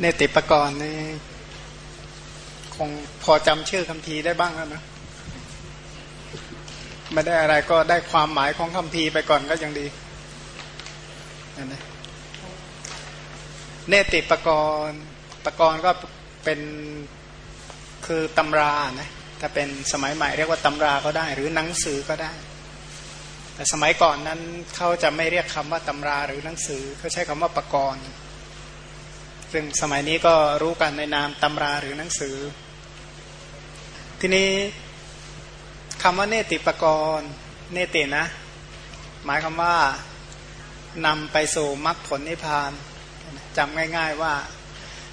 เนติปกรณ์นี่คงพอจำชื่อคำพีได้บ้างแล้วนะไม่ได้อะไรก็ได้ความหมายของคำพีไปก่อนก็ยังดีนั่นนะเนติปกรณ์ปกรณ์ก็เป็นคือตำรานะถ้าเป็นสมัยใหม่เรียกว่าตำราก็ได้ หรือหนังสือก็ได้ แต่สมัยก่อนนั้นเขาจะไม่เรียกคำว่าตำราหรือหนังสือเขาใช้คำว่าปกรณ์ ซึ่งสมัยนี้ก็รู้กันในนามตำราหรือหนังสือ ทีนี้คำว่าเนติปกรณ์เนตินะ หมายคำว่านำไปสู่มรรคผลนิพพานจำง่าย ๆว่า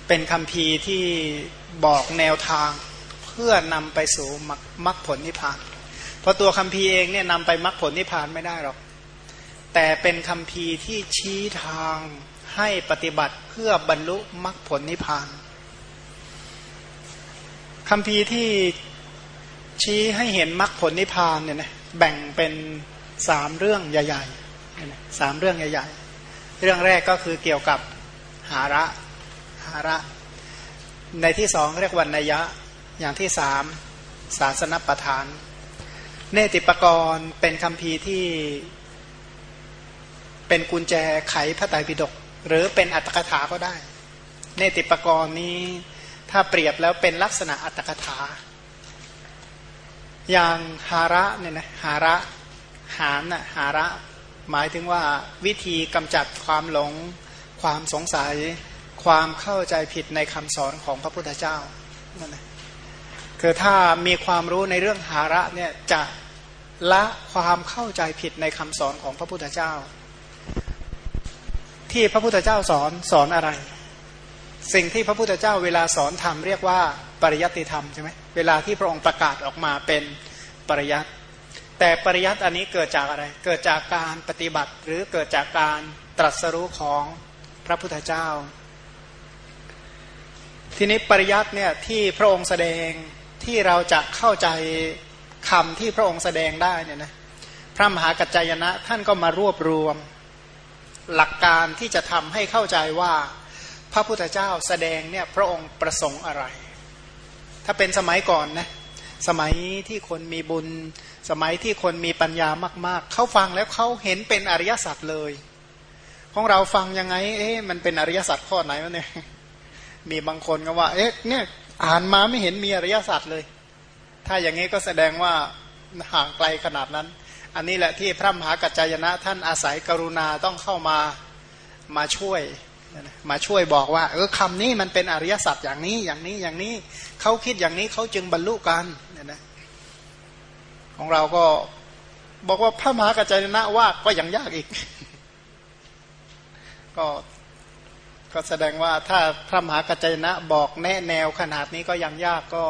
เป็นคำพีที่บอกแนวทางเพื่อนำไปสู่มรรคผลนิพพาน เพราะตัวคำพีเองเนี่ยนำไปมรรคผลนิพพานไม่ได้หรอก แต่เป็นคำพีที่ชี้ทาง ให้ปฏิบัติเพื่อบรรลุมรรคผลนิพพานคำพีที่ชี้ให้เห็นมรรคผลนิพพานเนี่ยนะแบ่งเป็นสามเรื่องใหญ่ๆสามเรื่องใหญ่ ๆ เรื่องแรกก็คือเกี่ยวกับหาระหาระ ในที่สองเรียกวันนยะ อย่างที่สามศาสนประธาน เนติปกรณ์เป็นคำพีที่เป็นกุญแจไขพระไตรปิฎก หรือเป็นอัตถกถาก็ได้ เนติปกรณ์นี้ถ้าเปรียบแล้วเป็นลักษณะอัตถกถา อย่างหาระเนี่ยนะหาระหานน่ะหาระ หมายถึงว่าวิธีกำจัดความหลง ความสงสัย ความเข้าใจผิดในคำสอนของพระพุทธเจ้านั่นแหละคือถ้ามีความรู้ในเรื่องหาระเนี่ยจะละความเข้าใจผิดในคำสอนของพระพุทธเจ้า ที่พระพุทธเจ้าสอนสอนอะไร สิ่งที่พระพุทธเจ้าเวลาสอนธรรมเรียกว่าปริยัติธรรมใช่ไหมเวลาที่พระองค์ประกาศออกมาเป็นปริยัติแต่ปริยัติอันนี้เกิดจากอะไร เกิดจากการปฏิบัติหรือเกิดจากการตรัสรู้ของพระพุทธเจ้า ทีนี้ปริยัติเนี่ยที่พระองค์แสดงที่เราจะเข้าใจคำที่พระองค์แสดงได้เนี่ยนะพระมหากัจจายนะท่านก็มารวบรวม หลักการที่จะทำให้เข้าใจว่าพระพุทธเจ้าแสดงเนี่ยพระองค์ประสงค์อะไร ถ้าเป็นสมัยก่อนนะสมัยที่คนมีบุญ สมัยที่คนมีปัญญามาก ๆ เขาฟังแล้วเขาเห็นเป็นอริยสัจเลย ของเราฟังยังไง เอ๊ะมันเป็นอริยสัจข้อไหนวะเนี่ยมีบางคนก็ว่า เอ๊ะเนี่ยอ่านมาไม่เห็นมีอริยสัจเลย ถ้าอย่างนี้ก็แสดงว่าห่างไกลขนาดนั้น อันนี้แหละที่พระมหากัจจายนะท่านอาศัยกรุณาต้องเข้ามามาช่วย มาช่วยบอกว่า เออคำนี้มันเป็นอริยสัจอย่างนี้อย่างนี้อย่างนี้เขาคิดอย่างนี้เขาจึงบรรลุกันเนี่ยนะของเราก็บอกว่าพระมหากัจจายนะว่าก็ยังยากอีก ก็ก็แสดงว่าถ้าพระมหากัจจนะบอกแนะแนวขนาดนี้ก็ยังยากก็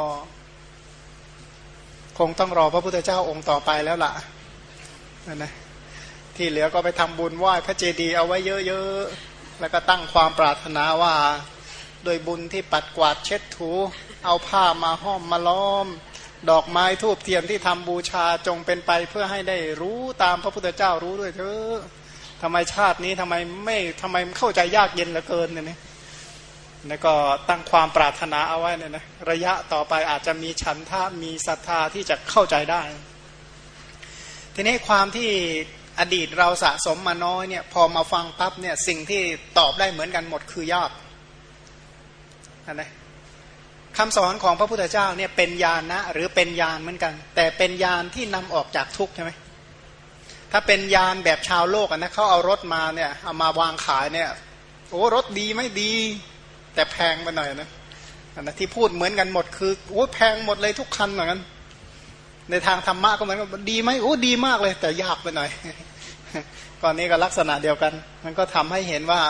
คงต้องรอพระพุทธเจ้าองค์ต่อไปแล้วล่ะ นะที่เหลือก็ไปทำบุญไหว้พระเจดีย์เอาไว้เยอะๆ แล้วก็ตั้งความปรารถนาว่า โดยบุญที่ปัดกวาดเช็ดถู เอาผ้ามาห้อมมาล้อม ดอกไม้ทูบเทียนที่ทำบูชาจงเป็นไปเพื่อให้ได้รู้ตามพระพุทธเจ้ารู้ด้วยเถอะทำไมชาตินี้ทำไมไม่ทำไมเข้าใจยากเย็นเหลือเกินเนี่ยนะแล้วก็ตั้งความปรารถนาเอาไว้เนี่ยนะระยะต่อไปอาจจะมีฉันทามีศรัทธาที่จะเข้าใจได้ ทีนี้ความที่อดีตเราสะสมมาน้อยเนี่ย พอมาฟังปั๊บเนี่ยสิ่งที่ตอบได้เหมือนกันหมดคือยอันะคำสอนของพระพุทธเจ้าเนี่ยเป็นญาณนะหรือเป็นญาณเหมือนกัน แต่เป็นญาณที่นำออกจากทุกข์ใช่ไหมถ้าเป็นยานแบบชาวโลกนะเขาเอารถมาเนี่ยเอามาวางขายเนี่ยโอ้รถดีไม่ดี แต่แพงไปหน่อยนะนะที่พูดเหมือนกันหมดคือโอ้แพงหมดเลยทุกคันเหมือนกัน ในทางธรรมะก็เหมือนกันดีไหมโอ้ดีมากเลย แต่ยากไปหน่อยก่อนนี้ก็ลักษณะเดียวกัน มันก็ทำให้เห็นว่า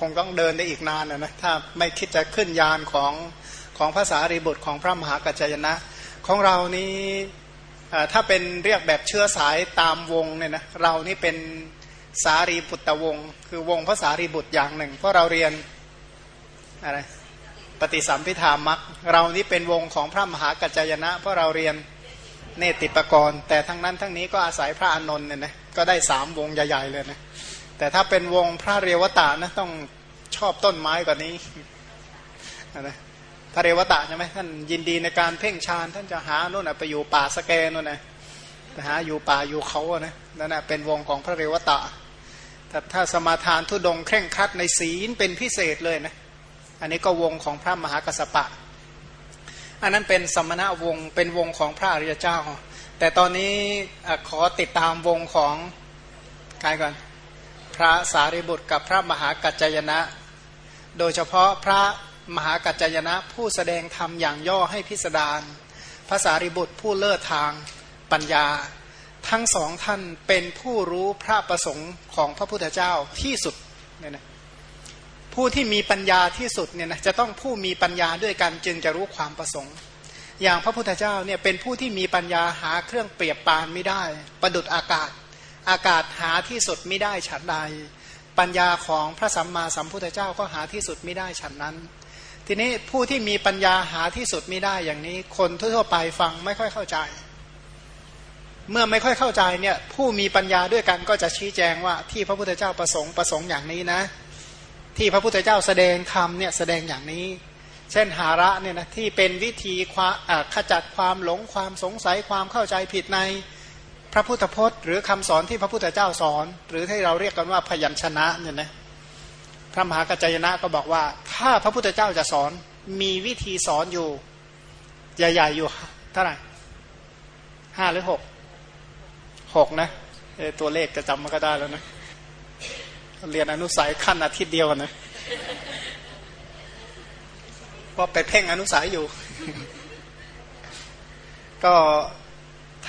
คงต้องเดินได้อีกนานนะนะถ้าไม่คิดจะขึ้นยานของของภาษารีบุตรของพระมหากัจจยนะ ของเรานี้ถ้าเป็นเรียกแบบเชื้อสายตามวงเนี่ยนะเรานี่เป็นสารีบุตรวง คือวงพระสารีบุตรอย่างหนึ่ง เพราะเราเรียนอะไรปฏิสัมพิธามักเรานี่เป็นวงของพระมหากัจจยนะ เพราะเราเรียน เนติปกรณ์แต่ทั้งนั้นทั้งนี้ก็อาศัยพระอนนท์เนี่ยนะก็ได้สามวงใหญ่ๆเลยนะแต่ถ้าเป็นวงพระเรวตานะต้องชอบต้นไม้กว่านี้นะพระเรวตะใช่ไหมท่านยินดีในการเพ่งฌานท่านจะหาโน่นนะไปอยู่ป่าสแกนโน่นนะไปหาอยู่ป่าอยู่เขาอะนะนั่นแหะเป็นวงของพระเรวตะแต่ถ้าสมาทานทุดงเคร่งครัดในศีลเป็นพิเศษเลยนะอันนี้ก็วงของพระมหากัสสปะ อันนั้นเป็นสมณะวงเป็นวงของพระอริยเจ้า แต่ตอนนี้ขอติดตามวงของใครก่อนพระสารีบุตรกับพระมหากัจจยนะ โดยเฉพาะพระมหากัจจยนะผู้แสดงธรรมอย่างย่อให้พิสดารพระสารีบุตรผู้เลิศทางปัญญา ทั้งสองท่านเป็นผู้รู้พระประสงค์ของพระพุทธเจ้าที่สุดเนี่ยนะ ผู้ที่มีปัญญาที่สุดเนี่ยนะจะต้องผู้มีปัญญาด้วยกันจึงจะรู้ความประสงค์ อย่างพระพุทธเจ้าเนี่ยเป็นผู้ที่มีปัญญาหาเครื่องเปรียบปานไม่ได้ ประดุดอากาศ อากาศหาที่สุดไม่ได้ฉันใด ปัญญาของพระสัมมาสัมพุทธเจ้าก็หาที่สุดไม่ได้ฉันนั้น ทีนี้ผู้ที่มีปัญญาหาที่สุดไม่ได้อย่างนี้ คนทั่วไปฟังไม่ค่อยเข้าใจ เมื่อไม่ค่อยเข้าใจเนี่ยผู้มีปัญญาด้วยกันก็จะชี้แจงว่าที่พระพุทธเจ้าประสงค์ประสงค์อย่างนี้นะ ที่พระพุทธเจ้าแสดงธรรมเนี่ยแสดงอย่างนี้ เช่นหาระเนี่ยนะที่เป็นวิธีขจัดความหลงความสงสัยความเข้าใจผิดในพระพุทธพจน์ หรือคำสอนที่พระพุทธเจ้าสอน หรือที่เราเรียกกันว่าพยัญชนะเนี่ยนะพระมหากัจจยนะก็บอกว่า ถ้าพระพุทธเจ้าจะสอนมีวิธีสอนอยู่ ใหญ่ๆอยู่เท่าไหร่ห้าหรือหกหกนะตัวเลขจะจำมันก็ได้แล้วนะ เรียนอนุสัยขั้นอาทิตย์เดียวนะก็ไปเพ่งอนุสัยอยู่ ก็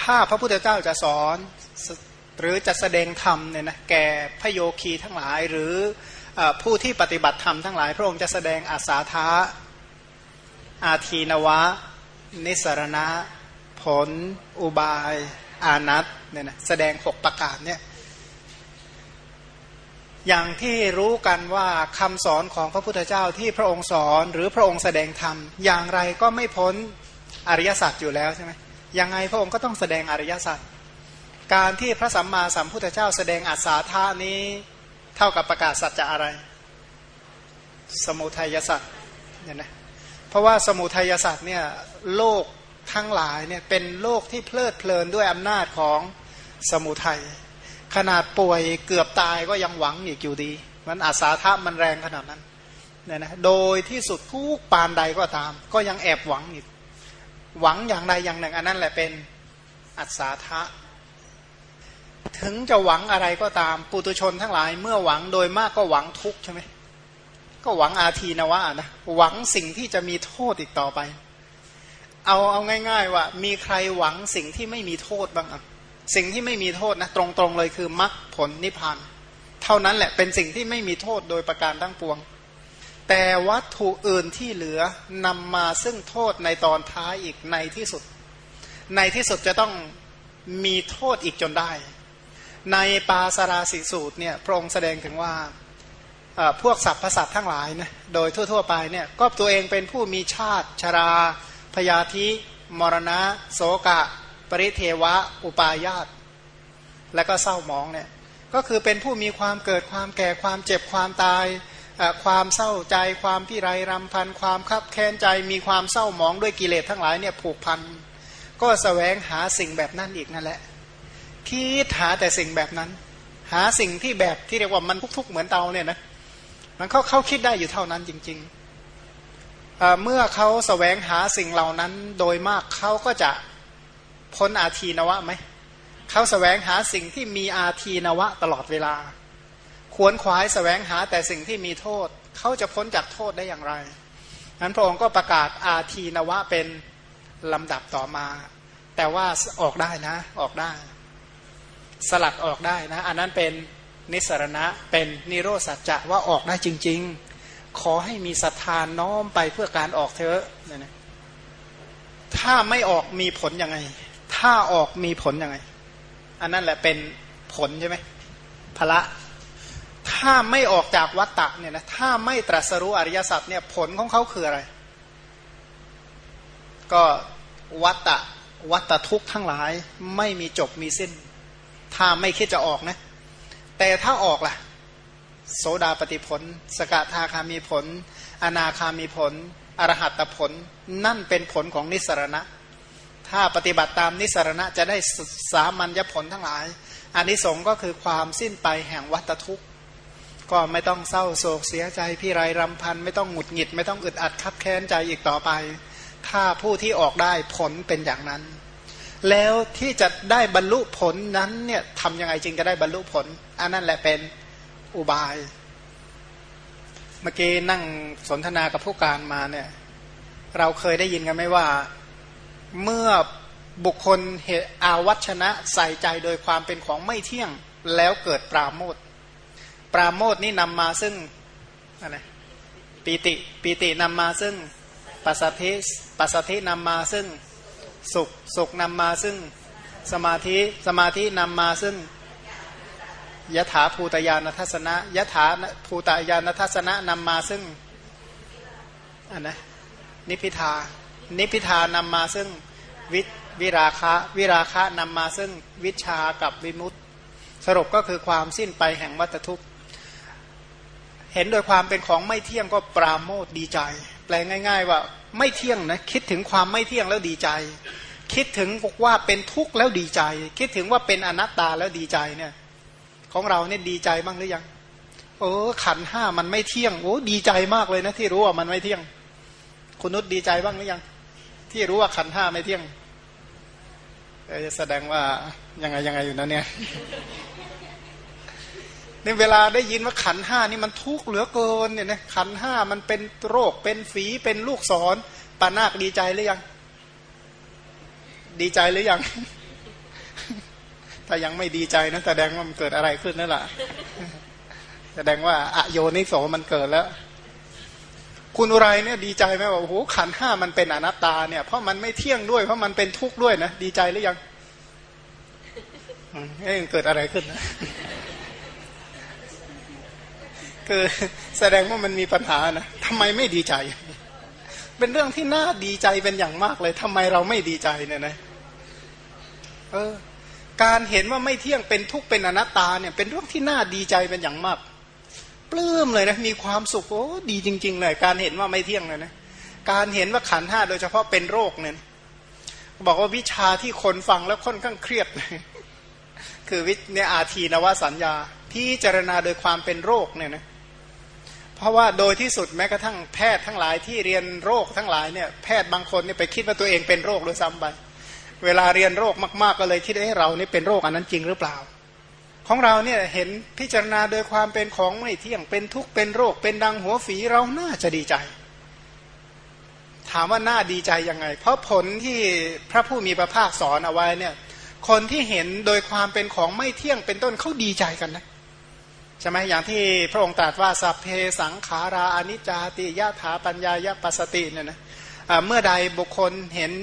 ถ้าพระพุทธเจ้าจะสอน หรือจะแสดงธรรมเนี่ยนะแก่พระโยคีทั้งหลาย หรืออผู้ที่ปฏิบัติธรรมทั้งหลาย พระองค์จะแสดงอาสาทะอาทีนวะ นิสรณะ ผล อุบาย อานัตเนี่ยนะแสดงหกประการเนี่ย อย่างที่รู้กันว่าคำสอนของพระพุทธเจ้าที่พระองค์สอนหรือพระองค์แสดงธรรมอย่างไรก็ไม่พ้นอริยสัจอยู่แล้วใช่ไหมยังไงพระองค์ก็ต้องแสดงอริยสัจการที่พระสัมมาสัมพุทธเจ้าแสดงอัศาธานี้เท่ากับประกาศสัจจะอะไร สมุทัยสัจเนี่ยนะเพราะว่าสมุทัยสัจเนี่ยโลกทั้งหลายเนี่ยเป็นโลกที่เพลิดเพลินด้วยอำนาจของสมุทัย ขนาดป่วยเกือบตายก็ยังหวังอีกอยู่ดี มันอาสาทะมันแรงขนาดนั้นเนี่ยนะโดยที่สุดทุกปานใดก็ตาม ก็ยังแอบหวังอีก หวังอย่างใดอย่างหนึ่ง อันนั้นแหละเป็นอัศาทะ ถึงจะหวังอะไรก็ตาม ปุตุชนทั้งหลาย เมื่อหวังโดยมากก็หวังทุกใช่ไหมก็หวังอาทีนวะนะหวังสิ่งที่จะมีโทษอีกต่อไป เอาเอาง่าย ๆ ว่า มีใครหวังสิ่งที่ไม่มีโทษบ้างอะ สิ่งที่ไม่มีโทษนะตรงๆเลยคือมรรคผลนิพพาน เท่านั้นแหละเป็นสิ่งที่ไม่มีโทษโดยประการทั้งปวง แต่วัตถุอื่นที่เหลือนำมาซึ่งโทษในตอนท้ายอีกในที่สุด ในที่สุดจะต้องมีโทษอีกจนได้ ในปาสราสิสูตรเนี่ยพระองค์แสดงถึงว่าพวกสัพพสัตทั้งหลายนะโดยทั่ว ๆ ไปเนี่ยก็ตัวเองเป็นผู้มีชาติชราพยาธิ มรณะ โสกะ ปริเทวะอุปายาตและก็เศร้าหมองเนี่ยก็คือเป็นผู้มีความเกิดความแก่ความเจ็บความตายความเศร้าใจความพิไรรำพันความคับแค้นใจมีความเศร้าหมองด้วยกิเลสทั้งหลายเนี่ยผูกพัน ก็สแสวงหาสิ่งแบบนั้นอีกนั่นแหละคิดหาแต่สิ่งแบบนั้น หาสิ่งที่แบบที่เรียกว่ามันทุกๆเหมือนเตาเนี่ยนะมันเขาเขาคิดได้อยู่เท่านั้นจริงๆเมื่อเขาสแสวงหาสิ่งเหล่านั้นโดยมากเขาก็จะ พ้นอาทีนวะไหมเขาสแสวงหาสิ่งที่มีอาทีนวะตลอดเวลา ขวนขวายสแสวงหาแต่สิ่งที่มีโทษ เขาจะพ้นจากโทษได้อย่างไรนั้นพระองค์ก็ประกาศอาทีนวะเป็นลำดับต่อมา แต่ว่าออกได้นะออกได้ สลัดออกได้นะ อันนั้นเป็นนิสรณะเป็นนิโรสัจจะว่าออกได้จริง ๆ ขอให้มีศรัทธาน้อมไปเพื่อการออกเถอะนะถ้าไม่ออกมีผลยังไง ถ้าออกมีผลยังไง อันนั้นแหละเป็นผลใช่ไหมพละ ถ้าไม่ออกจากวัตตะเนี่ยนะถ้าไม่ตรัสรู้อริยสัจเนี่ยผลของเขาคืออะไร ก็วัตตะวัตตะทุกทั้งหลาย ไม่มีจบมีสิ้น ถ้าไม่คิดจะออกนะ แต่ถ้าออกล่ะ โสดาปฏิผล สกทาคามีผล อนาคามีผล อรหัตผล นั่นเป็นผลของนิสรณะ ถ้าปฏิบัติตามนิสรณะจะได้สามัญญผลทั้งหลายอันนี้สงก็คือความสิ้นไปแห่งวัตทุกข์ ก็ไม่ต้องเศร้าโศกเสียใจพี่ไรรำพันไม่ต้องหงุดหงิด ไม่ต้องอึดอัดคับแค้นใจอีกต่อไป ถ้าผู้ที่ออกได้ผลเป็นอย่างนั้น แล้วที่จะได้บรรลุผลนั้นเนี่ยทำยังไงจึงจะได้บรรลุผล อันนั้นแหละเป็นอุบาย เมื่อกี้นั่งสนทนากับผู้การมาเนี่ย เราเคยได้ยินกันไหมว่า เมื่อบุคคลเหตุอาวัชนะใส่ใจโดยความเป็นของไม่เที่ยงแล้วเกิดปราโมทปราโมทนี่นำมาซึ่งอะไรปีติปีตินำมาซึ่งปัสสธิปัสสธินำมาซึ่งสุขสุขนำมาซึ่งสมาธิสมาธินำมาซึ่งยถาภูตยานทัศนะยถาภูตยานทัศนะนำมาซึ่งอันนะนิพิทา นิพิทานำมาซึ่งวิวราคะวิราคะนำมาซึ่งวิชากับวิมุตติสรุปก็คือความสิ้นไปแห่งวัตทุกข์เห็นโดยความเป็นของไม่เที่ยงก็ปราโมทดีใจ แปลง่าย ๆ ว่าไม่เที่ยงนะคิดถึงความไม่เที่ยงแล้วดีใจ คิดถึงว่าเป็นทุกข์แล้วดีใจ คิดถึงว่าเป็นอนัตตาแล้วดีใจเนี่ยของเราเนี่ยดีใจบ้างหรือยังโอ้ขันห้ามันไม่เที่ยงโอ้ดีใจมากเลยนะที่รู้ว่ามันไม่เที่ยง คุณนุชดีใจบ้างหรือยัง ที่รู้ว่าขันห้าไม่เที่ยงจะแสดงว่ายังไงยังไงอยู่นะเนี่ยในเวลาได้ยินว่าขันห้านี่มันทุกข์เหลือเกินเนี่ยนะขันห้ามันเป็นโรคเป็นฝีเป็นลูกศรปานาคดีใจหรือยัง ดีใจหรือยัง ถ้ายังไม่ดีใจนะแสดงว่ามันเกิดอะไรขึ้นนั่นแหละแสดงว่าอโยนิโสมันเกิดแล้ว คุณอุไรเนี่ยดีใจไหมว่าโอ้โหขันห้ามันเป็นอนัตตาเนี่ยเพราะมันไม่เที่ยงด้วยเพราะมันเป็นทุกข์ด้วยนะดีใจหรือยังเอ๊ะเกิดอะไรขึ้นนะคือแสดงว่ามันมีปัญหานะทำไมไม่ดีใจ เป็นเรื่องที่น่าดีใจเป็นอย่างมากเลยทำไมเราไม่ดีใจเนี่ยนะเออการเห็นว่าไม่เที่ยงเป็นทุกข์เป็นอนัตตาเนี่ย เป็นเรื่องที่น่าดีใจเป็นอย่างมาก ปลื้มเลยนะมีความสุขโอ้ดีจริง ๆ เลย การเห็นว่าไม่เที่ยงเลยนะการเห็นว่าขันห้าโดยเฉพาะเป็นโรคเนี่ยบอกว่าวิชาที่คนฟังแล้วค่อนข้างเครียดคือวิเนี่ยอาทีนวสัญญาพิจารณาโดยความเป็นโรคเนี่ยนะเพราะว่าโดยที่สุดแม้กระทั่งแพทย์ทั้งหลายที่เรียนโรคทั้งหลายเนี่ยแพทย์บางคนเนี่ยไปคิดว่าตัวเองเป็นโรคโดยซ้ำไปเวลาเรียนโรคมาก ๆ ก็เลยคิดให้เรานี่เป็นโรคอันนั้นจริงหรือเปล่า ของเราเนี่ยเห็นพิจารณาโดยความเป็นของไม่เที่ยงเป็นทุกข์เป็นโรคเป็นดังหัวฝีเราน่าจะดีใจ ถามว่าน่าดีใจยังไง เพราะผลที่พระผู้มีพระภาคสอนเอาไว้เนี่ย คนที่เห็นโดยความเป็นของไม่เที่ยงเป็นต้นเขาดีใจกันนะใช่ไหมอย่างที่พระองค์ตรัสว่าสัพเพสังขาราอนิจจติยะถาปัญญายะปัสติเนี่ยนะเมื่อใดบุคคลเห็น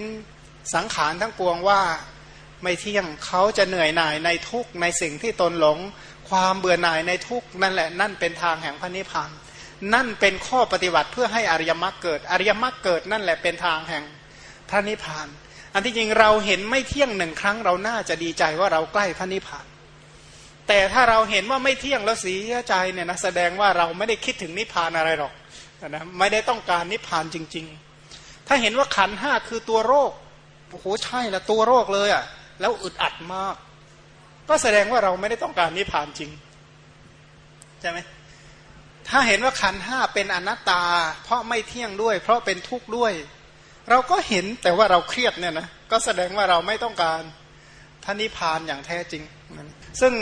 สังขารทั้งปวงว่า ไม่เที่ยงเขาจะเหนื่อยหน่ายในทุกในสิ่งที่ตนหลง ความเบื่อหน่ายในทุกนั่นแหละ นั่นเป็นทางแห่งพระนิพพานนั่นเป็นข้อปฏิบัติเพื่อให้อริยมรรคเกิด อริยมรรคเกิดนั่นแหละเป็นทางแห่งพระนิพพาน อันที่จริงเราเห็นไม่เที่ยงหนึ่งครั้งเราน่าจะดีใจว่าเราใกล้พระนิพพาน แต่ถ้าเราเห็นว่าไม่เที่ยงแล้วเสียใจเนี่ยนะแสดงว่าเราไม่ได้คิดถึงนิพพานอะไรหรอกนะไม่ได้ต้องการนิพพานจริง ๆ ถ้าเห็นว่าขันห้าคือตัวโรคโอ้โหใช่ละตัวโรคเลยอะ่ะ แล้วอึดอัดมาก ก็แสดงว่าเราไม่ได้ต้องการนิพพานจริงใช่ไหมถ้าเห็นว่าขันห้าเป็นอนัตตา เพราะไม่เที่ยงด้วย เพราะเป็นทุกข์ด้วย เราก็เห็นแต่ว่าเราเครียดเนี่ยนะก็แสดงว่าเราไม่ต้องการพระนิพพานอย่างแท้จริง ซึ่ง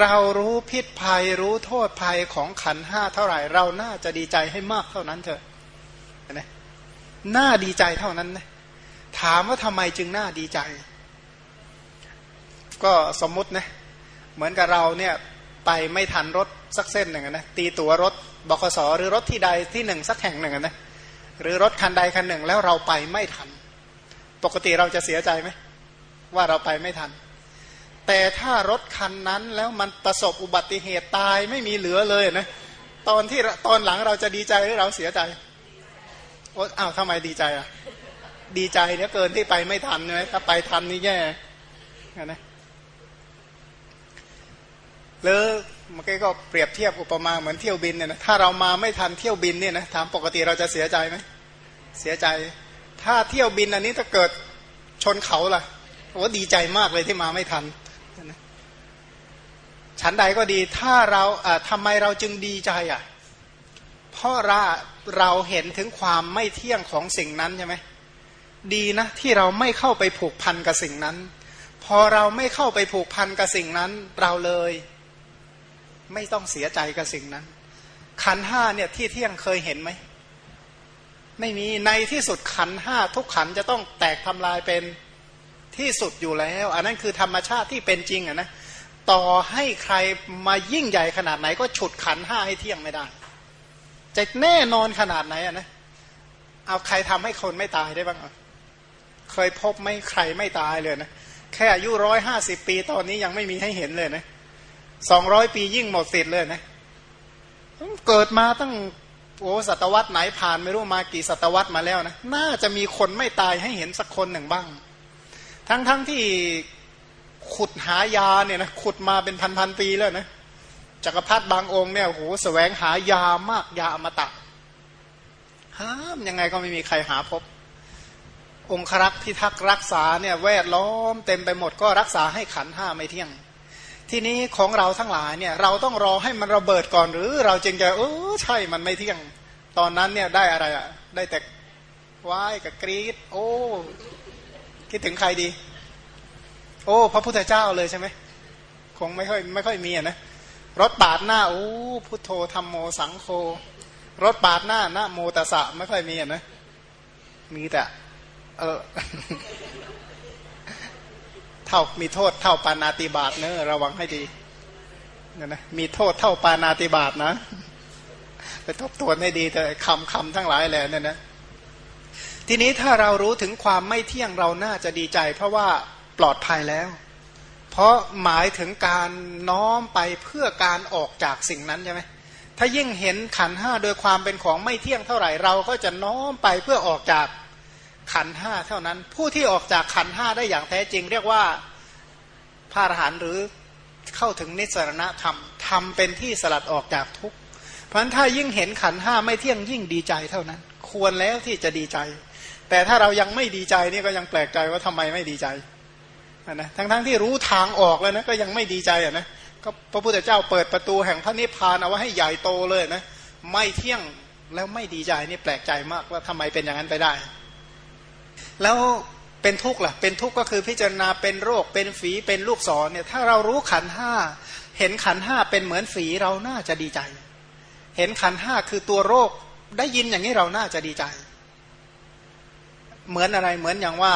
เรารู้พิษภัยรู้โทษภัยของขันห้าเท่าไหร่ เราน่าจะดีใจให้มากเท่านั้นเถอะนะน่าดีใจเท่านั้นนะถามว่าทำไมจึงน่าดีใจ ก็สมมุตินะเหมือนกับเราเนี่ยไปไม่ทันรถสักเส้นหนึ่งนะตีตั๋วรถบขสหรือรถที่ใดที่หนึ่งสักแห่งหนึ่งนะหรือรถคันใดคันหนึ่งแล้วเราไปไม่ทัน ปกติเราจะเสียใจไหมว่าเราไปไม่ทัน แต่ถ้ารถคันนั้นแล้วมันประสบอุบัติเหตุตายไม่มีเหลือเลยนะตอนที่ตอนหลังเราจะดีใจหรือเราเสียใจโอ้อ้าวทำไมดีใจอะ ดีใจเนี่ยเกินที่ไปไม่ทันใช่ไหมถ้าไปทันนี่แย่นะ หรือเมื่อกี้ก็เปรียบเทียบอุปมาเหมือนเที่ยวบินเนี่ยนะถ้าเรามาไม่ทันเที่ยวบินเนี่ยนะถามปกติเราจะเสียใจไหมเสียใจ ถ้าเที่ยวบินอันนี้ถ้าเกิดชนเขาล่ะโอ้ดีใจมากเลยที่มาไม่ทันฉันใดก็ดีถ้าเราทำไมเราจึงดีใจอะเพราะเราเราเห็นถึงความไม่เที่ยงของสิ่งนั้นใช่ไหมดีนะที่เราไม่เข้าไปผูกพันกับสิ่งนั้น พอเราไม่เข้าไปผูกพันกับสิ่งนั้น เราเลย ไม่ต้องเสียใจกับสิ่งนั้น ขันห้าเนี่ยที่เที่ยงเคยเห็นไหม ไม่มีในที่สุดขันห้าทุกขันจะต้องแตกทำลายเป็นที่สุดอยู่แล้ว อันนั้นคือธรรมชาติที่เป็นจริงอะนะต่อให้ใครมายิ่งใหญ่ขนาดไหนก็ฉุดขันห้าให้เที่ยงไม่ได้จะแน่นอนขนาดไหนอะนะเอาใครทำให้คนไม่ตายได้บ้างเคยพบไม่ใครไม่ตายเลยนะแค่อายุร้อยห้าสิบปีตอนนี้ยังไม่มีให้เห็นเลยนะ สองร้อยปียิ่งหมดสิทธิ์เลยนะเกิดมาตั้งโอ้ศตวรรษไหนผ่านไม่รู้มากี่ศตวรรษมาแล้วนะน่าจะมีคนไม่ตายให้เห็นสักคนหนึ่งบ้าง ทั้งๆทที่ขุดหายาเนี่ยนะขุดมาเป็นพันๆปีแล้วนะจักรพรรดิบางองค์เนี่ยโหแสวงหายามากยาอมตะห้ามยังไงก็ไม่มีใครหาพบ องครักษ์พิทักษ์รักษาเนี่ยแวดล้อมเต็มไปหมดก็รักษาให้ขันห้าไม่เที่ยง ทีนี้ของเราทั้งหลายเนี่ยเราต้องรอให้มันระเบิดก่อนหรือ เราจึงจะเออใช่มันไม่เที่ยง ตอนนั้นเนี่ยได้อะไรอะ่ะได้แต่ว้ายกับกรีดโอ้คิดถึงใครดี โอ้ พระพุทธเจ้าเลยใช่ไหมคงไม่ค่อยไม่ค่อยมีนะรถปาดหน้าโอ้พุทโธธรรมโมสังโฆรถปาดหน้าหน้าโมตสะไม่ค่อยมีนะมีแต่เออ เท่ามีโทษเท่าปานาติบาตเนอะระวังให้ดีเนี่ยนะมีโทษเท่าปานาติบาตนะไปทบทวนให้ดีแต่คำคำทั้งหลายแหละเนี่ยนะทีนี้ถ้าเรารู้ถึงความไม่เที่ยงเราน่าจะดีใจ เพราะว่าปลอดภัยแล้ว เพราะหมายถึงการน้อมไปเพื่อการออกจากสิ่งนั้นใช่ไหมถ้ายิ่งเห็นขันห้าโดยความเป็นของไม่เที่ยงเท่าไหร่เราก็จะน้อมไปเพื่อออกจาก ขันห้าเท่านั้น ผู้ที่ออกจากขันห้าได้อย่างแท้จริง เรียกว่าพระอรหันต์หรือเข้าถึงนิสรณธรรมทำเป็นที่สลัดออกจากทุกข์เพราะฉะนั้นถ้ายิ่งเห็นขันห้าไม่เที่ยงยิ่งดีใจเท่านั้น ควรแล้วที่จะดีใจ แต่ถ้าเรายังไม่ดีใจนี่ก็ยังแปลกใจว่าทำไมไม่ดีใจนะทั้งๆทที่รู้ทางออกแล้วนะก็ยังไม่ดีใจอะนะก็พระพุทธเจ้าเปิดประตูแห่งพระนิพพานเอาไว้ให้ใหญ่โตเลยนะไม่เที่ยงแล้วไม่ดีใจนี่แปลกใจมากว่าทำไมเป็นอย่างนั้นไปได้ แล้วเป็นทุกข์ล่ะเป็นทุกข์ก็คือพิจารณาเป็นโรคเป็นฝีเป็นลูกศรเนี่ยถ้าเรารู้ขันห้าเห็นขันห้าเป็นเหมือนฝีเราน่าจะดีใจ เห็นขันห้าคือตัวโรคได้ยินอย่างนี้เราน่าจะดีใจ เหมือนอะไรเหมือนอย่างว่า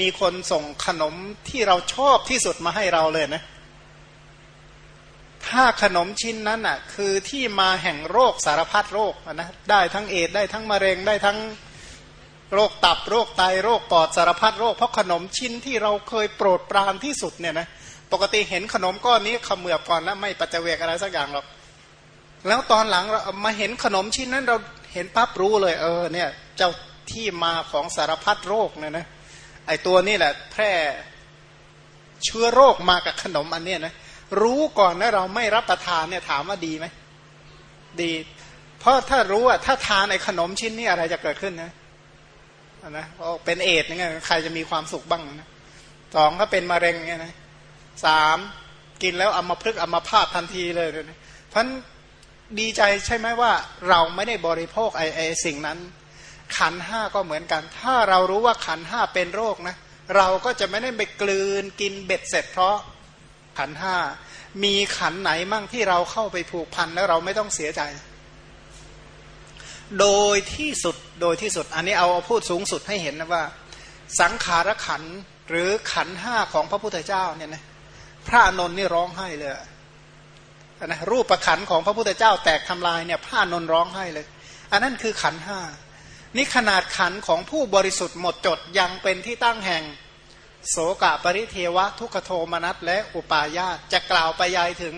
มีคนส่งขนมที่เราชอบที่สุดมาให้เราเลยนะ ถ้าขนมชิ้นนั้นอะ คือที่มาแห่งโรคสารพัดโรคนะได้ทั้งเอดได้ทั้งมะเร็งได้ทั้ง โรคตับโรคไตโรคปอดสารพัดโรคเพราะขนมชิ้นที่เราเคยโปรดปรานที่สุดเนี่ยนะปกติเห็นขนมก้อนนี้ขมือบก่อนแล้วไม่ปัจเจเวกอะไรสักอย่างหรอกแล้วตอนหลังเรามาเห็นขนมชิ้นนั้นเราเห็นปั๊บรู้เลย เออเนี่ยเจ้าที่มาของสารพัดโรคเนี่ยนะไอตัวนี้แหละแพร่เชื้อโรคมากับขนมอันนี้นะรู้ก่อนนะเราไม่รับประทานเนี่ยถามว่าดีไหมดี เพราะถ้ารู้ว่าถ้าทานไอขนมชิ้นนี้อะไรจะเกิดขึ้นนะ นะเป็นเอดเนี่ยใครจะมีความสุขบ้างนะสองก็เป็นมะเร็งเนี่ยนะสามกินแล้วเอามาพลึกเอามาพาดทันทีเลยนะเพราะดีใจใช่ไหมว่าเราไม่ได้บริโภคไอไอสิ่งนั้น ขันห้าก็เหมือนกัน ถ้าเรารู้ว่าขันห้าเป็นโรคนะ เราก็จะไม่ได้ไปกลืนกินเบ็ดเสร็จ เพราะขันห้ามีขันไหนมั่งที่เราเข้าไปผูกพันแล้วเราไม่ต้องเสียใจ โดยที่สุดโดยที่สุด อันนี้เอาพูดสูงสุดให้เห็นนะว่า สังขารขันหรือขันห้าของพระพุทธเจ้าเนี่ยนะพระนนท์นี่ร้องไห้เลยนะรูปประขันของพระพุทธเจ้าแตกทำลายเนี่ยพระนนท์ร้องไห้เลย อันนั้นคือขันห้านี่ขนาดขันของผู้บริสุทธิ์หมดจดยังเป็นที่ตั้งแห่งโสกะปริเทวะ ทุกขโทมนัสและอุปาญาตจะกล่าวไปยายถึง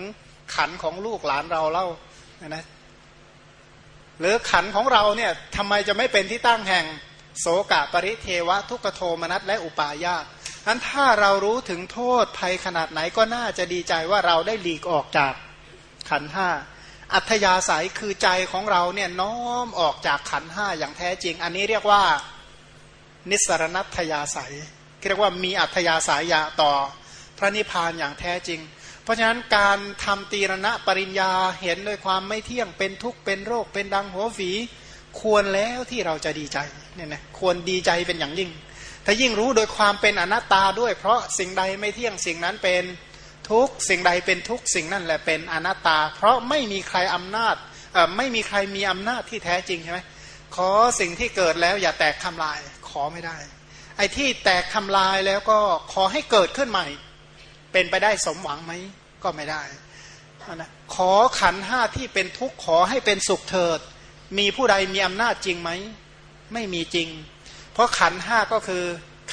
ขันของลูกหลานเราเล่านะ หรือขันของเราเนี่ยทำไมจะไม่เป็นที่ตั้งแห่งโสกะปริเทวะ ทุกโทมนัสและอุปาญาตนั้นถ้าเรารู้ถึงโทษภัยขนาดไหนก็น่าจะดีใจว่าเราได้หลีกออกจากขันห้าอัธยาศัยคือใจของเราเนี่ยน้อมออกจากขันห้าอย่างแท้จริง อันนี้เรียกว่า นิสรณัตยาศัยเรียกว่ามีอัธยาศัยอยาต่อ พระนิพพานอย่างแท้จริง ราะฉะนั้นการทำตีรณะปริญญาเห็นด้วยความไม่เที่ยงเป็นทุกข์เป็นโรคเป็นดังหัวฝีควรแล้วที่เราจะดีใจเนี่ยนะควรดีใจเป็นอย่างยิ่ง ถ้ายิ่งรู้โดยความเป็นอนัตตาด้วย เพราะสิ่งใดไม่เที่ยงสิ่งนั้นเป็นทุกสิ่งใดเป็นทุกสิ่งนั่นแหละเป็นอนัตตา เพราะไม่มีใครอำนาจไม่มีใครมีอำนาจที่แท้จริงใช่ไหมขอสิ่งที่เกิดแล้วอย่าแตกทำลายขอไม่ได้ ไอ้ที่แตกทำลายแล้วก็ขอให้เกิดขึ้นใหม่ เป็นไปได้สมหวังไหม ก็ไม่ได้นะขอขันห้าที่เป็นทุกข์ขอให้เป็นสุขเถิด มีผู้ใดมีอำนาจจริงไหม ไม่มีจริง เพราะขันห้าก็คือ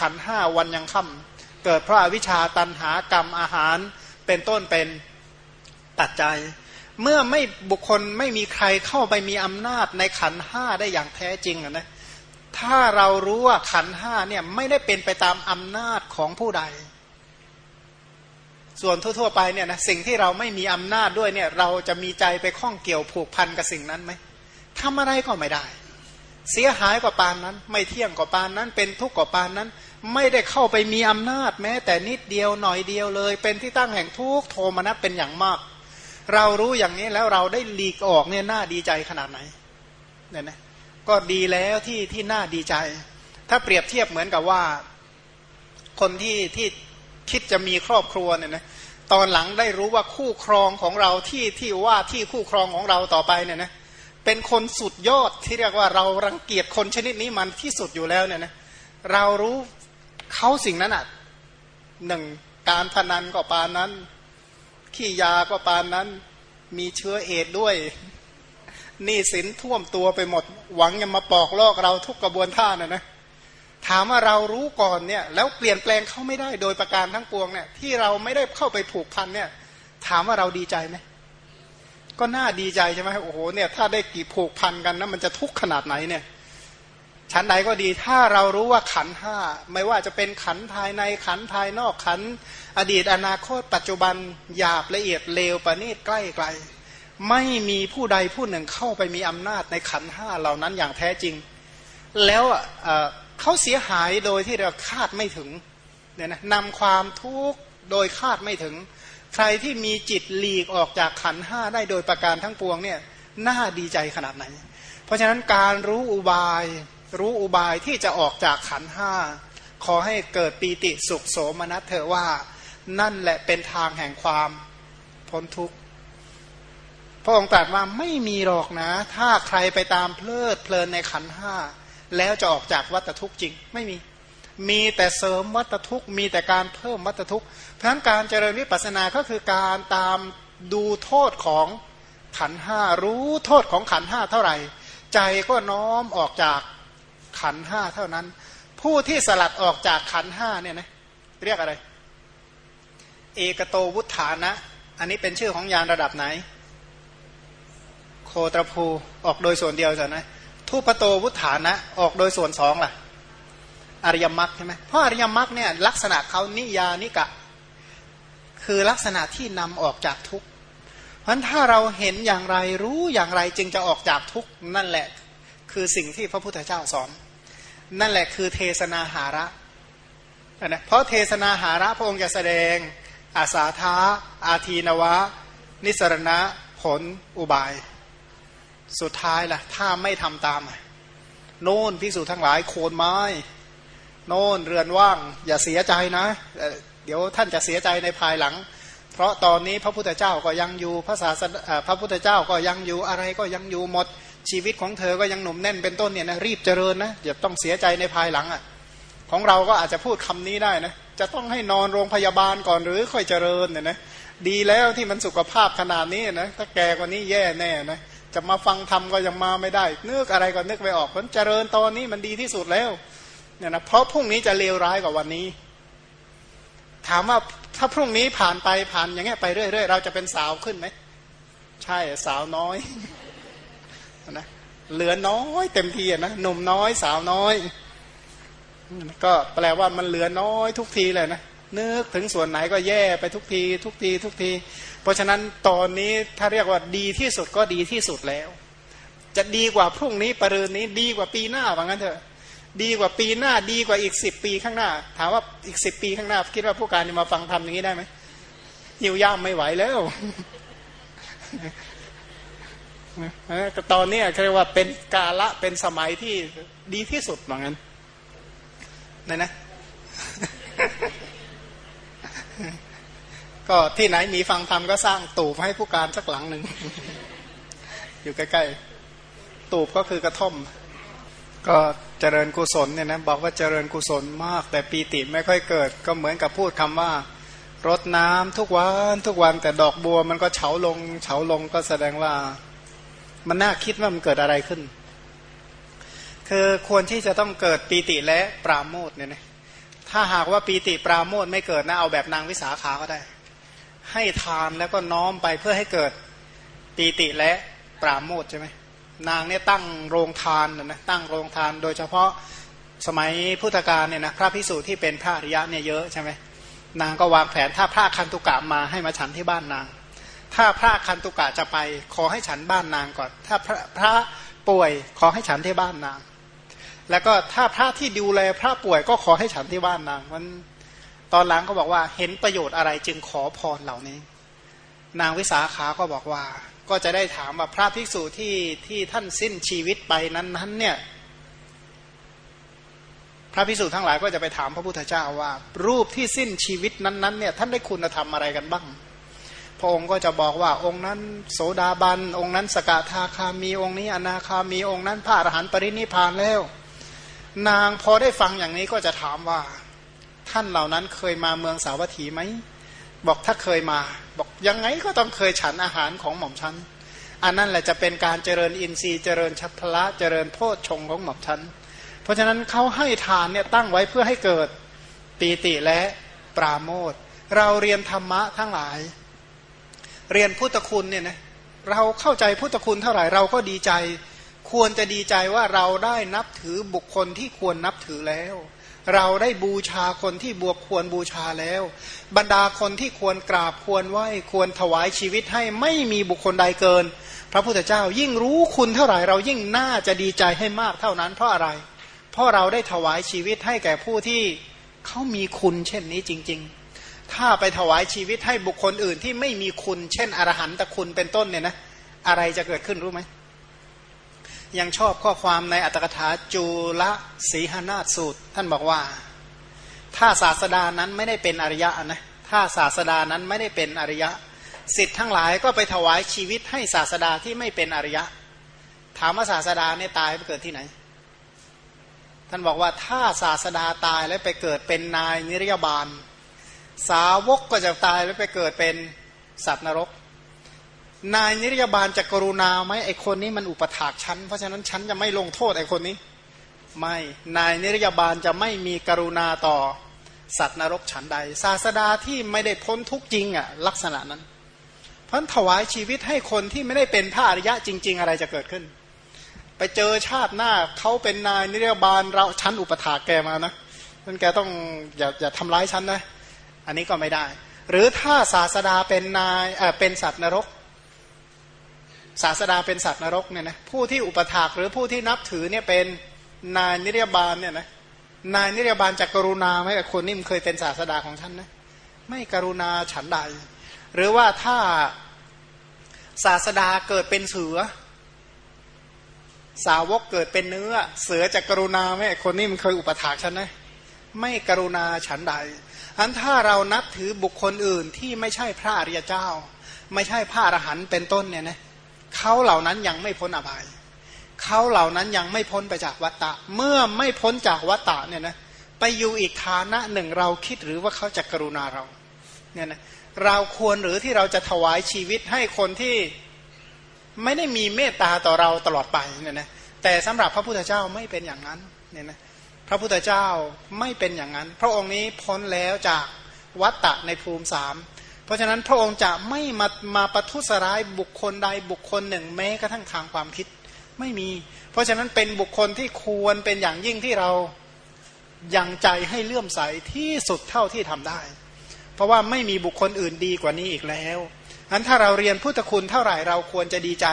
ขันห้าวันยังค่ำเกิดเพราะอาวิชชาตันหากรรมอาหารเป็นต้นเป็นตัดใจ เมื่อไม่บุคคลไม่มีใครเข้าไปมีอำนาจในขันห้าได้อย่างแท้จริงนะถ้าเรารู้ว่าขันห้าเนี่ยไม่ได้เป็นไปตามอำนาจของผู้ใด ส่วนทั่วๆไปเนี่ยนะสิ่งที่เราไม่มีอำนาจด้วยเนี่ยเราจะมีใจไปข้องเกี่ยวผูกพันกับสิ่งนั้นไหมทำอะไรก็ไม่ได้ เสียหายกว่าปานนั้น ไม่เที่ยงกว่าปานนั้น เป็นทุกข์กว่าปานนั้น ไม่ได้เข้าไปมีอำนาจแม้ แต่นิดเดียวหน่อยเดียวเลย เป็นที่ตั้งแห่งทุกโทมนัสเป็นอย่างมาก เรารู้อย่างนี้แล้วเราได้หลีกออกเนี่ยน่าดีใจขนาดไหนเนี่ยนะก็ดีแล้วที่ที่น่าดีใจ ถ้าเปรียบเทียบเหมือนกับว่า คนที่ที่ คิดจะมีครอบครัวเนี่ยนะตอนหลังได้รู้ว่าคู่ครองของเราที่ที่ว่าที่คู่ครองของเราต่อไปเนี่ยนะเป็นคนสุดยอดที่เรียกว่าเรารังเกียจคนชนิดนี้มันที่สุดอยู่แล้วเนี่ยนะเรารู้เขาสิ่งนั้นอะหนึ่งการพนันก็ปานนั้น ขี้ยาก็ปานนั้น มีเชื้อเอดด้วยนี่สินท่วมตัวไปหมด หวังจะมาปอกลอกเราทุกกระบวนท่านะนะ ถามว่าเรารู้ก่อนเนี่ยแล้วเปลี่ยนแปลงเขาไม่ได้โดยประการทั้งปวงเนี่ยที่เราไม่ได้เข้าไปผูกพันเนี่ยถามว่าเราดีใจไหมก็น่าดีใจใช่ไหมโอ้โหเนี่ยถ้าได้กี่ผูกพันกันนะมันจะทุกข์ขนาดไหนเนี่ยขันใดก็ดีถ้าเรารู้ว่าขันห้าไม่ว่าจะเป็นขันภายในขันภายนอกขันอดีตอนาคต ปัจจุบันหยาบละเอียดเลวประณีตใกล้ไกล ไม่มีผู้ใดผู้หนึ่งเข้าไปมีอำนาจในขันห้าเหล่านั้นอย่างแท้จริง แล้ว เขาเสียหายโดยที่เราคาดไม่ถึงเนี่ยนะนำความทุกข์โดยคาดไม่ถึง ใครที่มีจิตหลีกออกจากขันห้าได้โดยประการทั้งปวงเนี่ยน่าดีใจขนาดไหน เพราะฉะนั้นการรู้อุบาย รู้อุบายที่จะออกจากขันห้าขอให้เกิดปีติสุขโสมนัสเถอะว่านั่นแหละเป็นทางแห่งความพ้นทุกข์พระองค์ตรัสว่าไม่มีหรอกนะ ถ้าใครไปตามเพลิดเพลินในขันห้า แล้วจะออกจากวัฏทุกข์จริงไม่มี มีแต่เสริมวัฏทุกข์มีแต่การเพิ่มวัฏทุกข์เพราะฉะนั้นการเจริญวิปัสสนาก็คือการตามดูโทษของขันห้ารู้โทษของขันห้าเท่าไหร่ ใจก็น้อมออกจากขันห้าเท่านั้น ผู้ที่สลัดออกจากขันห้าเนี่ยนะเรียกอะไร เอกโตวุฒานะ อันนี้เป็นชื่อของยานระดับไหน โคตรภูออกโดยส่วนเดียวใช่ไหม ทุปโตวุฒานะ ออกโดยส่วนสองล่ะ อริยมรรคใช่ไหมเพราะอริยมรรคเนี่ยลักษณะเขานิยานิกะ คือลักษณะที่นำออกจากทุกข์เพราะถ้าเราเห็นอย่างไรรู้อย่างไรจึงจะออกจากทุกข์นั่นแหละ คือสิ่งที่พระพุทธเจ้าสอน นั่นแหละคือเทศนาหาระนะเพราะเทศนาหาระพระองค์จะแสดงอาสาทาอาทีนวะ นิสรณะผลอุบาย สุดท้ายล่ะ ถ้าไม่ทำตามโน่นพิสูจทั้งหลายโคนไม้ โน่นเรือนว่าง อย่าเสียใจนะ เดี๋ยวท่านจะเสียใจในภายหลัง เพราะตอนนี้พระพุทธเจ้าก็ยังอยู่พระศาสนาพระพุทธเจ้าก็ยังอยู่อะไรก็ยังอยู่หมดชีวิตของเธอก็ยังหนุ่มแน่นเป็นต้นเนี่ยนะรีบเจริญนะอย่าต้องเสียใจในภายหลังอะ่ะของเราก็อาจจะพูดคำนี้ได้นะจะต้องให้นอนโรงพยาบาลก่อนหรือค่อยเจริญเนี่ยนะดีแล้วที่มันสุขภาพขนาดนี้นะถ้าแกกว่านี้แย่แน่นะ จะมาฟังธรรมก็ยังมาไม่ได้ นึกอะไรก็นึกไปออกเพราะเจริญตอนนี้มันดีที่สุดแล้วเนี่ยนะเพราะพรุ่งนี้จะเลวร้ายกว่าวันนี้ ถามว่าถ้าพรุ่งนี้ผ่านไปผ่านอย่างเงี้ยไปเรื่อยๆเราจะเป็นสาวขึ้นไหมใช่สาวน้อยนะเหลือน้อยเต็มทีนะหนุ่มน้อยสาวน้อย ก็แปลว่ามันเหลือน้อยทุกทีเลยนะ นึกถึงส่วนไหนก็แย่ไปทุกทีทุกทีทุกที เพราะฉะนั้นตอนนี้ถ้าเรียกว่าดีที่สุดก็ดีที่สุดแล้ว จะดีกว่าพรุ่งนี้ปรืนนี้ดีกว่าปีหน้าว่างั้นเถอะ ดีกว่าปีหน้าดีกว่าอีกสิบปีข้างหน้า ถามว่าอีกสิบปีข้างหน้า คิดว่าผู้การจะมาฟังทำอย่างนี้ได้ไหมหิวย่ามไม่ไหวแล้วตอนนี้เรียกว่าเป็นกาละเป็นสมัยที่ดีที่สุดเหมือนกันนะนะ ก็ที่ไหนมีฟังธรรมก็สร้างตูบให้ผู้การสักหลังหนึ่ง อยู่ใกล้ๆ ตูบก็คือกระท่อม ก็เจริญกุศลเนี่ยนะบอกว่าเจริญกุศลมาก แต่ปีติไม่ค่อยเกิด ก็เหมือนกับพูดคำว่ารดน้ำทุกวันทุกวันแต่ดอกบัวมันก็เฉาลง เฉาลงก็แสดงว่า มันน่าคิดว่ามันเกิดอะไรขึ้น คือควรที่จะต้องเกิดปีติและปราโมทเนี่ยนะ ถ้าหากว่าปีติปราโมทไม่เกิดนะเอาแบบนางวิสาขาก็ได้ ให้ทานแล้วก็น้อมไปเพื่อให้เกิดปีติและปราโมทใช่ไหมนางเนี่ยตั้งโรงทานนะตั้งโรงทานโดยเฉพาะสมัยพุทธกาลเนี่ยนะพระพิสูจน์ที่เป็นพระอริยะเนี่ยเยอะใช่ไหมนางก็วางแผนถ้าพระคันตุกะมาให้มาฉันที่บ้านนาง ถ้าพระคันตุกะจะไปขอให้ฉันบ้านนางก่อน ถ้าพระพระป่วยขอให้ฉันที่บ้านนาง แล้วก็ถ้าพระที่ดูแลพระป่วยก็ขอให้ฉันที่บ้านนางมันตอนหลังก็บอกว่าเห็นประโยชน์อะไรจึงขอพรเหล่านี้ นางวิสาขาก็บอกว่า ก็จะได้ถามว่าพระภิกษุที่ที่ท่านสิ้นชีวิตไปนั้นๆเนี่ยพระพิสุทั้งหลายก็จะไปถามพระพุทธเจ้าว่า รูปที่สิ้นชีวิตนั้นๆเนี่ยท่านได้คุณธรรมอะไรกันบ้าง พระองค์ก็จะบอกว่าองค์นั้น โสดาบัน องค์นั้นสกทาคามีองค์นี้อนาคามีองค์นั้นพระอรหันต์ปรินิพานแล้ว นางพอได้ฟังอย่างนี้ก็จะถามว่า ท่านเหล่านั้นเคยมาเมืองสาวัตถีไหมบอกถ้าเคยมา บอกยังไงก็ต้องเคยฉันอาหารของหม่อมฉันอันนั้นแหละจะเป็นการเจริญอินทรีย์เจริญชัพละเจริญโพชฌงของหม่อมฉันเพราะฉะนั้นเขาให้ทานเนี่ยตั้งไว้เพื่อให้เกิดปีติและปราโมทเราเรียนธรรมะทั้งหลาย เรียนพุทธคุณเนี่ยนะเราเข้าใจพุทธคุณเท่าไหร่เราก็ดีใจ ควรจะดีใจว่าเราได้นับถือบุคคลที่ควรนับถือแล้ว เราได้บูชาคนที่บวกควรบูชาแล้ว บรรดาคนที่ควรกราบควรไหว้ควรถวายชีวิตให้ไม่มีบุคคลใดเกิน พระพุทธเจ้ายิ่งรู้คุณเท่าไหร่เรายิ่งน่าจะดีใจให้มากเท่านั้น เพราะอะไร เพราะเราได้ถวายชีวิตให้แก่ผู้ที่เขามีคุณเช่นนี้จริง ๆ ถ้าไปถวายชีวิตให้บุคคลอื่นที่ไม่มีคุณ เช่นอรหันตคุณเป็นต้นเนี่ยนะ อะไรจะเกิดขึ้นรู้ไหม ยังชอบข้อความในอัตถกถาจูลสีหนาสูตร ท่านบอกว่า ถ้าศาสดานั้นไม่ได้เป็นอริยะนะถ้าศาสดานั้นไม่ได้เป็นอริยะสิทธิ์ทั้งหลายก็ไปถวายชีวิตให้ศาสดาที่ไม่เป็นอริยะ ถามว่าศาสดาเนี่ยตายไปเกิดที่ไหน ท่านบอกว่าถ้าศาสดาตายแล้วไปเกิดเป็นนายนิรยาบาล สาวกก็จะตายแล้วไปเกิดเป็นสัตว์นรก นายนิรยาบาลจะกรุณาไหมไอคนนี้มันอุปถากฉัน เพราะฉะนั้นฉันจะไม่ลงโทษไอคนนี้ ไม่นายนิรยาบาลจะไม่มีกรุณาต่อสัตว์นรกฉันใด ศาสดาที่ไม่ได้พ้นทุกจริงอะลักษณะนั้น เพันถวายชีวิตให้คนที่ไม่ได้เป็นพระอริยะจริง ๆ อะไรจะเกิดขึ้น ไปเจอชาติหน้าเขาเป็นนายนิรบาลเราชั้นอุปถาแกมานะนั่นแกต้องอย่าอย่าทำร้ายฉันนะ อันนี้ก็ไม่ได้ หรือถ้าศาสดาเป็นนายเออเป็นสัตว์นรก ศาสดาเป็นสัตว์นรกเนี่ยนะผู้ที่อุปถากหรือผู้ที่นับถือเนี่ยเป็นนายนิรบาลเนี่ยนะนายนิรบาลจะกรุณาไหมกับคนนี่มันเคยเป็นศาสดาของท่านนะไม่กรุณาฉันใด หรือว่าถ้าศาสดาเกิดเป็นเสือ สาวกเกิดเป็นเนื้อ เสือจะกรุณาไหมคนนี้มันเคยอุปถากฉันนะไม่กรุณาฉันใดอันถ้าเรานับถือบุคคลอื่นที่ไม่ใช่พระอริยเจ้า ไม่ใช่พระอรหันต์เป็นต้นเนี่ยนะ เขาเหล่านั้นยังไม่พ้นอบาย เขาเหล่านั้นยังไม่พ้นไปจากวัตตะ เมื่อไม่พ้นจากวัตตะเนี่ยนะไปอยู่อีกฐานะหนึ่งเราคิดหรือว่าเขาจะกรุณาเราเนี่ยนะเราควรหรือที่เราจะถวายชีวิตให้คนที่ไม่ได้มีเมตตาต่อเราตลอดไปเนี่ยนะแต่สำหรับพระพุทธเจ้าไม่เป็นอย่างนั้นเนี่ยนะพระพุทธเจ้าไม่เป็นอย่างนั้น พระองค์นี้พ้นแล้วจากวัตตะในภูมิสาม เพราะฉะนั้นพระองค์จะไม่มามาประทุษร้ายบุคคลใดบุคคลหนึ่งแม้กระทั่งทางความคิดไม่มี เพราะฉะนั้นเป็นบุคคลที่ควรเป็นอย่างยิ่งที่เรายังใจให้เลื่อมใสที่สุดเท่าที่ทำได้ เพราะว่าไม่มีบุคคลอื่นดีกว่านี้อีกแล้วอันถ้าเราเรียนพุทธคุณเท่าไหร่เราควรจะดีใจ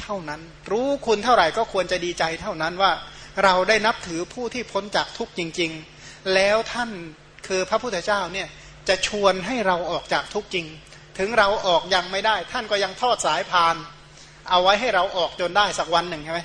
เท่านั้น รู้คุณเท่าไหร่ก็ควรจะดีใจเท่านั้นว่าเราได้นับถือผู้ที่พ้นจากทุกข์จริง ๆ แล้วท่านคือพระพุทธเจ้าเนี่ย จะชวนให้เราออกจากทุกข์จริง ถึงเราออกยังไม่ได้ ท่านก็ยังทอดสายพาน เอาไว้ให้เราออกจนได้สักวันหนึ่งใช่ไหม